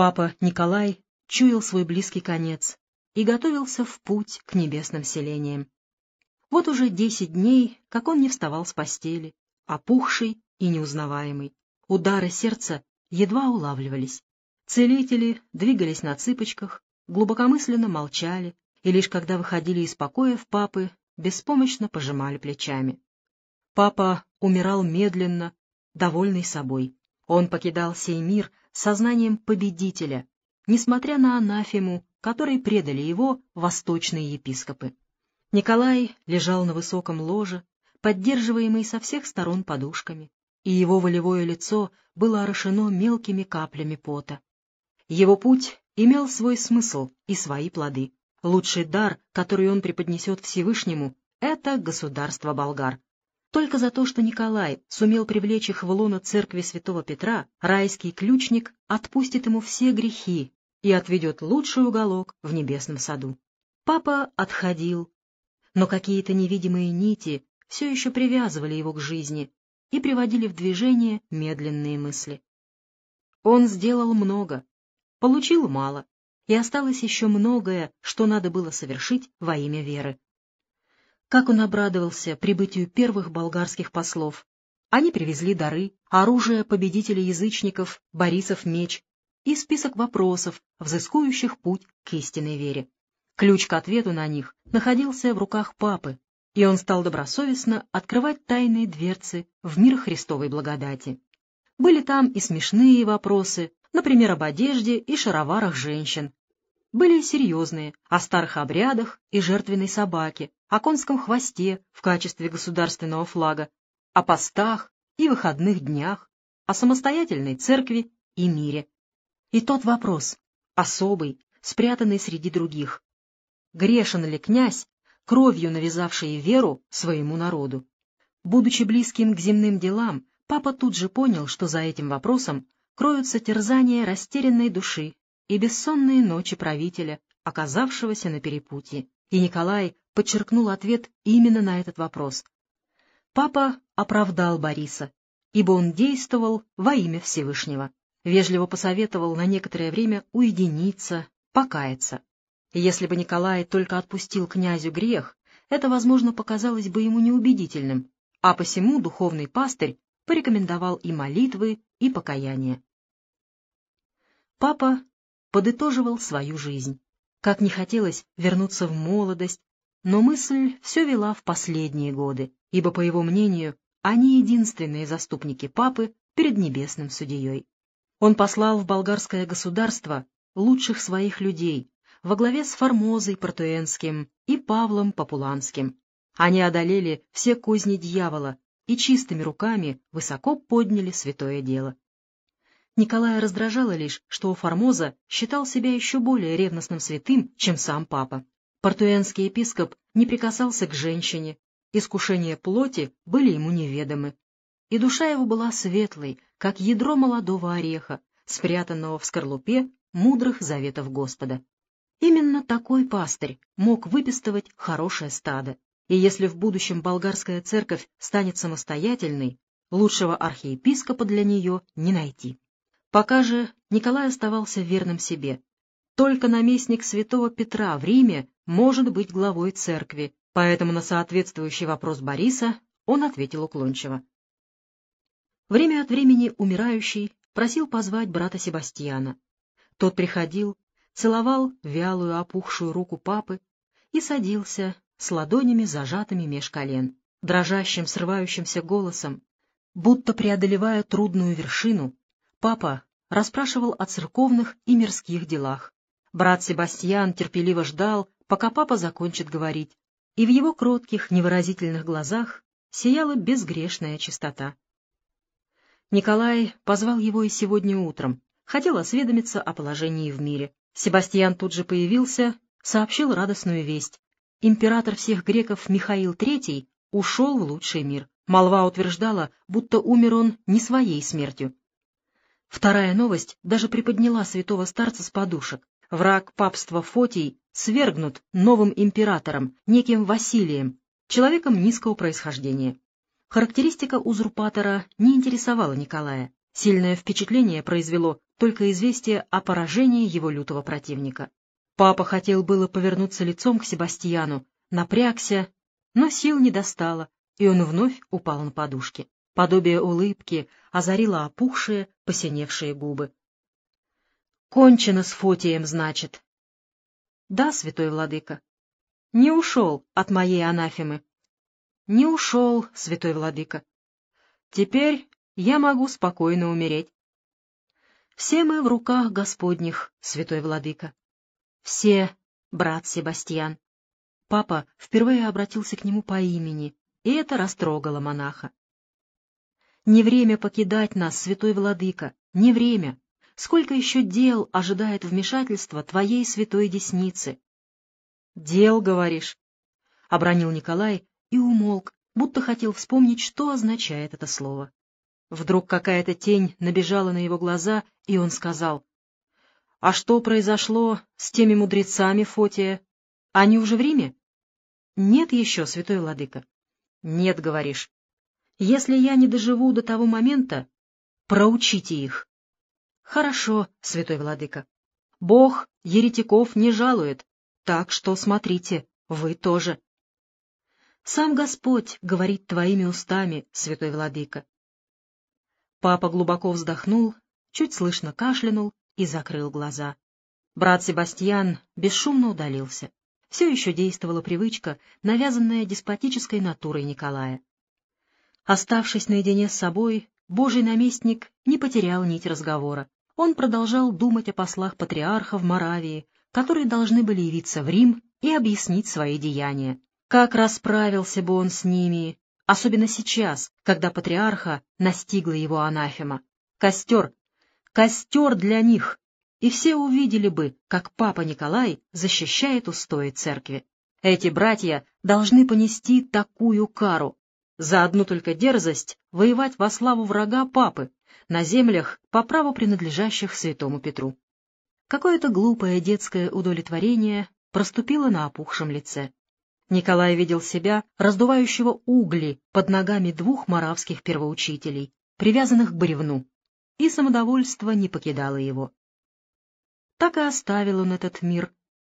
Папа Николай чуял свой близкий конец и готовился в путь к небесным селениям. Вот уже десять дней, как он не вставал с постели, опухший и неузнаваемый. Удары сердца едва улавливались. Целители двигались на цыпочках, глубокомысленно молчали, и лишь когда выходили из покоев папы, беспомощно пожимали плечами. Папа умирал медленно, довольный собой. Он покидал сей мир сознанием победителя, несмотря на анафему, которой предали его восточные епископы. Николай лежал на высоком ложе, поддерживаемый со всех сторон подушками, и его волевое лицо было орошено мелкими каплями пота. Его путь имел свой смысл и свои плоды. Лучший дар, который он преподнесет Всевышнему, — это государство болгар. Только за то, что Николай сумел привлечь их в лоно церкви святого Петра, райский ключник отпустит ему все грехи и отведет лучший уголок в небесном саду. Папа отходил, но какие-то невидимые нити все еще привязывали его к жизни и приводили в движение медленные мысли. Он сделал много, получил мало, и осталось еще многое, что надо было совершить во имя веры. Как он обрадовался прибытию первых болгарских послов. Они привезли дары, оружие победителей язычников, Борисов меч и список вопросов, взыскующих путь к истинной вере. Ключ к ответу на них находился в руках папы, и он стал добросовестно открывать тайные дверцы в мир Христовой благодати. Были там и смешные вопросы, например, об одежде и шароварах женщин, были серьезные, о старых обрядах и жертвенной собаке, о конском хвосте в качестве государственного флага, о постах и выходных днях, о самостоятельной церкви и мире. И тот вопрос, особый, спрятанный среди других. Грешен ли князь, кровью навязавший веру своему народу? Будучи близким к земным делам, папа тут же понял, что за этим вопросом кроются терзания растерянной души и бессонные ночи правителя, оказавшегося на перепутье. И Николай подчеркнул ответ именно на этот вопрос. Папа оправдал Бориса, ибо он действовал во имя Всевышнего. Вежливо посоветовал на некоторое время уединиться, покаяться. если бы Николай только отпустил князю грех, это, возможно, показалось бы ему неубедительным, а посему духовный пастырь порекомендовал и молитвы, и покаяние. Папа подытоживал свою жизнь. Как не хотелось вернуться в молодость, но мысль все вела в последние годы, ибо, по его мнению, они единственные заступники папы перед небесным судьей. Он послал в болгарское государство лучших своих людей во главе с Формозой Портуэнским и Павлом Популанским. Они одолели все козни дьявола и чистыми руками высоко подняли святое дело. Николая раздражало лишь, что Формоза считал себя еще более ревностным святым, чем сам папа. Портуэнский епископ не прикасался к женщине, искушения плоти были ему неведомы. И душа его была светлой, как ядро молодого ореха, спрятанного в скорлупе мудрых заветов Господа. Именно такой пастырь мог выпистывать хорошее стадо. И если в будущем болгарская церковь станет самостоятельной, лучшего архиепископа для нее не найти. Пока же Николай оставался верным себе. Только наместник святого Петра в Риме может быть главой церкви, поэтому на соответствующий вопрос Бориса он ответил уклончиво. Время от времени умирающий просил позвать брата Себастьяна. Тот приходил, целовал вялую опухшую руку папы и садился с ладонями зажатыми меж колен, дрожащим срывающимся голосом, будто преодолевая трудную вершину, Папа расспрашивал о церковных и мирских делах. Брат Себастьян терпеливо ждал, пока папа закончит говорить, и в его кротких, невыразительных глазах сияла безгрешная чистота. Николай позвал его и сегодня утром, хотел осведомиться о положении в мире. Себастьян тут же появился, сообщил радостную весть. Император всех греков Михаил III ушел в лучший мир. Молва утверждала, будто умер он не своей смертью, Вторая новость даже приподняла святого старца с подушек. Враг папства Фотий свергнут новым императором, неким Василием, человеком низкого происхождения. Характеристика узурпатора не интересовала Николая. Сильное впечатление произвело только известие о поражении его лютого противника. Папа хотел было повернуться лицом к Себастьяну, напрягся, но сил не достало, и он вновь упал на подушки. Подобие улыбки озарило опухшие, посиневшие губы. «Кончено с Фотием, значит?» «Да, святой владыка. Не ушел от моей анафемы». «Не ушел, святой владыка. Теперь я могу спокойно умереть». «Все мы в руках Господних, святой владыка. Все, брат Себастьян». Папа впервые обратился к нему по имени, и это растрогало монаха. «Не время покидать нас, святой владыка, не время. Сколько еще дел ожидает вмешательства твоей святой десницы?» «Дел, говоришь?» — обронил Николай и умолк, будто хотел вспомнить, что означает это слово. Вдруг какая-то тень набежала на его глаза, и он сказал, «А что произошло с теми мудрецами, Фотия? Они уже в Риме?» Нет еще, святой владыка. Нет, говоришь. Если я не доживу до того момента, проучите их. Хорошо, святой владыка. Бог еретиков не жалует, так что смотрите, вы тоже. Сам Господь говорит твоими устами, святой владыка. Папа глубоко вздохнул, чуть слышно кашлянул и закрыл глаза. Брат Себастьян бесшумно удалился все еще действовала привычка, навязанная деспотической натурой Николая. Оставшись наедине с собой, божий наместник не потерял нить разговора. Он продолжал думать о послах патриарха в Моравии, которые должны были явиться в Рим и объяснить свои деяния. Как расправился бы он с ними, особенно сейчас, когда патриарха настигла его анафема. Костер! Костер для них! и все увидели бы, как папа Николай защищает устои церкви. Эти братья должны понести такую кару за одну только дерзость воевать во славу врага папы на землях, по праву принадлежащих святому Петру. Какое-то глупое детское удовлетворение проступило на опухшем лице. Николай видел себя, раздувающего угли под ногами двух моравских первоучителей, привязанных к бревну, и самодовольство не покидало его так и оставил он этот мир,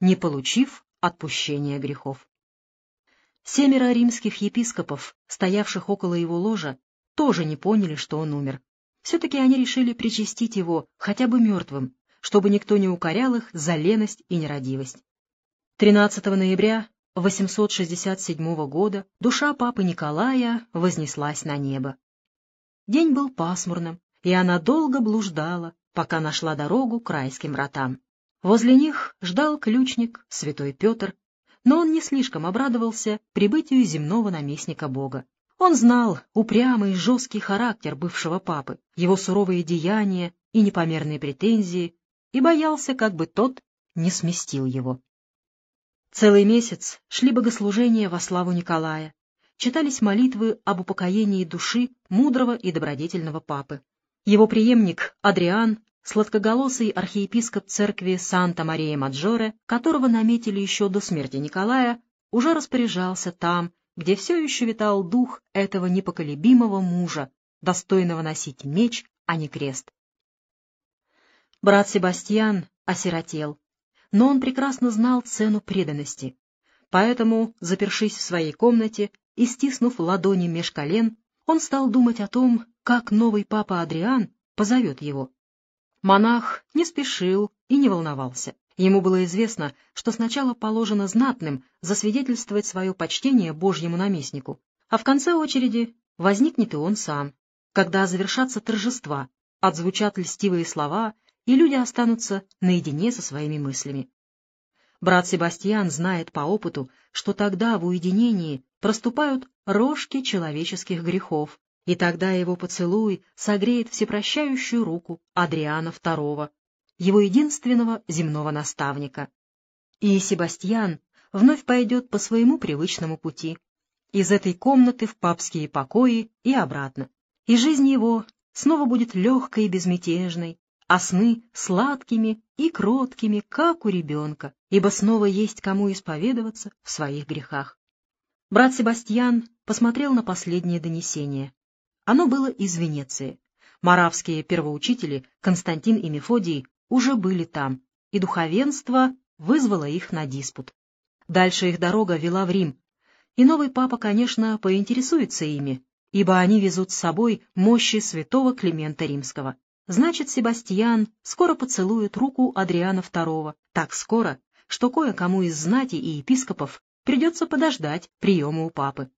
не получив отпущения грехов. Семеро римских епископов, стоявших около его ложа, тоже не поняли, что он умер. Все-таки они решили причастить его хотя бы мертвым, чтобы никто не укорял их за леность и нерадивость. 13 ноября 867 года душа папы Николая вознеслась на небо. День был пасмурным, и она долго блуждала, пока нашла дорогу к райским вратам. Возле них ждал ключник, святой Петр, но он не слишком обрадовался прибытию земного наместника Бога. Он знал упрямый жесткий характер бывшего папы, его суровые деяния и непомерные претензии, и боялся, как бы тот не сместил его. Целый месяц шли богослужения во славу Николая, читались молитвы об упокоении души мудрого и добродетельного папы. Его преемник Адриан сладкоголосый архиепископ церкви Санта-Мария-Маджоре, которого наметили еще до смерти Николая, уже распоряжался там, где все еще витал дух этого непоколебимого мужа, достойного носить меч, а не крест. Брат Себастьян осиротел, но он прекрасно знал цену преданности, поэтому, запершись в своей комнате и стиснув ладони меж колен, он стал думать о том, как новый папа Адриан позовет его. Монах не спешил и не волновался. Ему было известно, что сначала положено знатным засвидетельствовать свое почтение Божьему наместнику, а в конце очереди возникнет и он сам, когда завершатся торжества, отзвучат льстивые слова, и люди останутся наедине со своими мыслями. Брат Себастьян знает по опыту, что тогда в уединении проступают рожки человеческих грехов, и тогда его поцелуй согреет всепрощающую руку Адриана II, его единственного земного наставника. И Себастьян вновь пойдет по своему привычному пути, из этой комнаты в папские покои и обратно. И жизнь его снова будет легкой и безмятежной, а сны сладкими и кроткими, как у ребенка, ибо снова есть кому исповедоваться в своих грехах. Брат Себастьян посмотрел на последнее донесение. Оно было из Венеции. Моравские первоучители Константин и Мефодий уже были там, и духовенство вызвало их на диспут. Дальше их дорога вела в Рим, и новый папа, конечно, поинтересуется ими, ибо они везут с собой мощи святого Климента Римского. Значит, Себастьян скоро поцелует руку Адриана II, так скоро, что кое-кому из знати и епископов придется подождать приема у папы.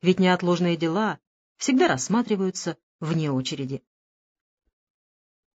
Ведь неотложные дела всегда рассматриваются вне очереди.